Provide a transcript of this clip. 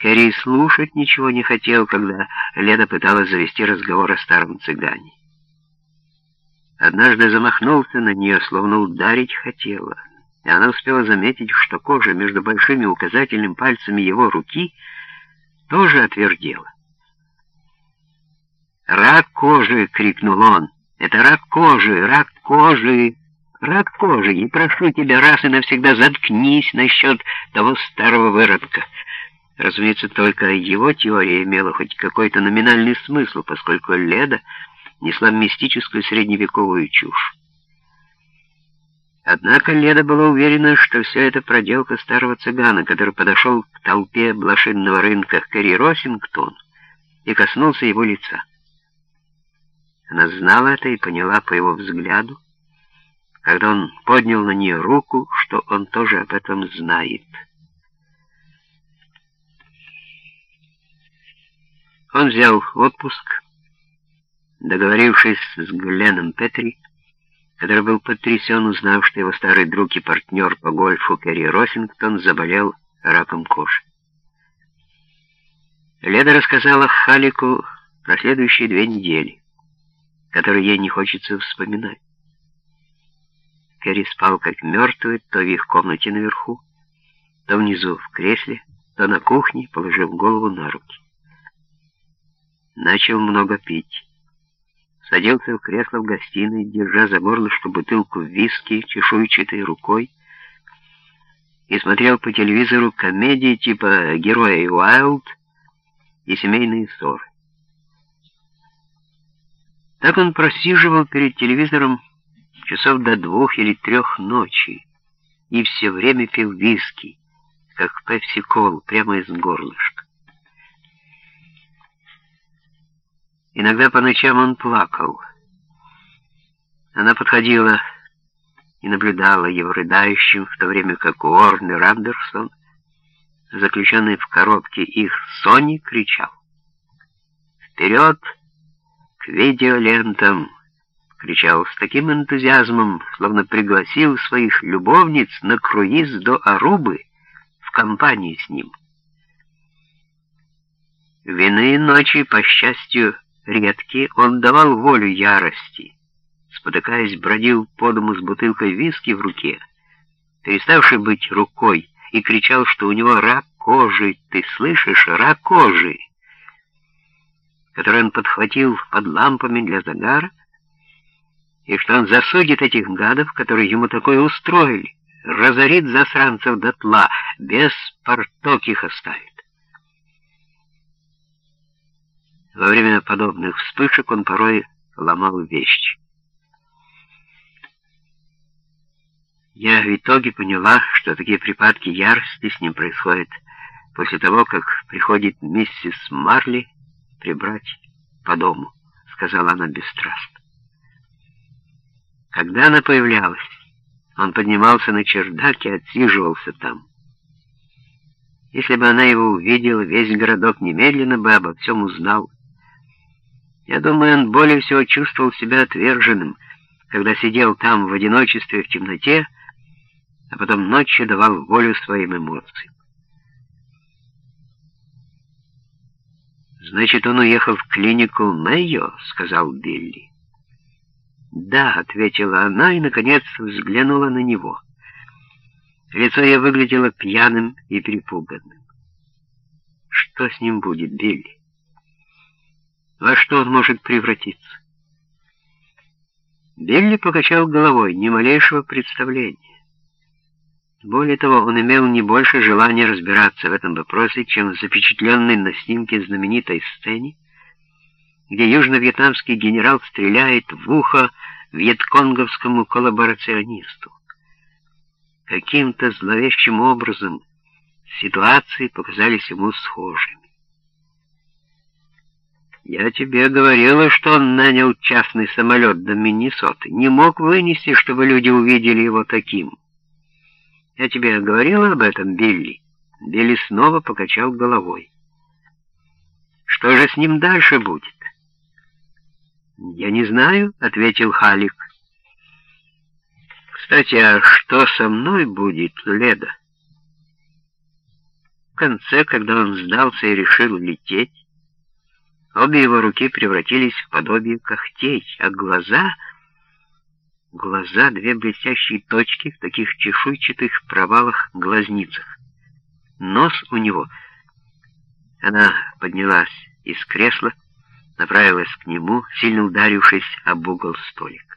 Кэрри слушать ничего не хотел, когда Леда пыталась завести разговор о старом цыгане. Однажды замахнулся на нее, словно ударить хотела, и она успела заметить, что кожа между большими указательными пальцами его руки тоже отвердела. «Рак кожи!» — крикнул он. «Это рак кожи! Рак кожи! Рак кожи! И прошу тебя раз и навсегда заткнись насчет того старого выродка!» Разумеется, только его теория имела хоть какой-то номинальный смысл, поскольку Леда несла мистическую средневековую чушь. Однако Леда была уверена, что все это проделка старого цыгана, который подошел к толпе блошинного рынка Кэрри Росингтон и коснулся его лица. Она знала это и поняла по его взгляду, когда он поднял на нее руку, что он тоже об этом знает. Он взял отпуск, договорившись с Гленном Петри, который был потрясен, узнав, что его старый друг и партнер по гольфу Керри Росингтон заболел раком кожи. Леда рассказала Халику про следующие две недели, которые ей не хочется вспоминать. Керри спал как мертвый, то в их комнате наверху, то внизу в кресле, то на кухне, положив голову на руки. Начал много пить садился в кресло в гостиной, держа за горлышко бутылку виски чешуйчатой рукой, и смотрел по телевизору комедии типа «Герои Уайлд» и «Семейные ссоры». Так он просиживал перед телевизором часов до двух или трех ночи и все время пил виски, как пепси-кол, прямо из горлышка. Иногда по ночам он плакал. Она подходила и наблюдала его рыдающим, в то время как Уорнер Андерсон, заключенный в коробке их Сони, кричал. «Вперед! К видеолентам!» кричал с таким энтузиазмом, словно пригласил своих любовниц на круиз до Арубы в компании с ним. В иные ночи, по счастью, редкий, он давал волю ярости. Спотыкаясь, бродил по дому с бутылкой виски в руке, переставший быть рукой, и кричал, что у него рак кожи, ты слышишь, рак кожи, который он подхватил под лампами для загара, и что он засудит этих гадов, которые ему такое устроили, разорит засранцев дотла, без порток их оставит. Во время подобных вспышек он порой ломал вещи. Я в итоге поняла, что такие припадки ярости с ним происходят после того, как приходит миссис Марли прибрать по дому, сказала она бесстрастно. Когда она появлялась, он поднимался на чердак и отсиживался там. Если бы она его увидела, весь городок немедленно бы обо всем узнал. Я думаю, он более всего чувствовал себя отверженным, когда сидел там в одиночестве в темноте, а потом ночью давал волю своим эмоциям. «Значит, он уехал в клинику Мэйо?» — сказал Билли. «Да», — ответила она и, наконец, взглянула на него. Лицо ее выглядело пьяным и перепуганным. «Что с ним будет, Билли?» Во что он может превратиться? Билли покачал головой, ни малейшего представления. Более того, он имел не больше желания разбираться в этом вопросе, чем запечатленный на снимке знаменитой сцене, где южно-вьетнамский генерал стреляет в ухо вьетконговскому коллаборационисту. Каким-то зловещим образом ситуации показались ему схожими. Я тебе говорила, что он нанял частный самолет до Миннесоты. Не мог вынести, чтобы люди увидели его таким. Я тебе говорила об этом, Билли? Билли снова покачал головой. Что же с ним дальше будет? Я не знаю, ответил Халик. Кстати, а что со мной будет, Леда? конце, когда он сдался и решил лететь, обе его руки превратились в подобие когтей, а глаза... Глаза — две блестящие точки в таких чешуйчатых провалах-глазницах. Нос у него... Она поднялась из кресла, направилась к нему, сильно ударившись об угол столик.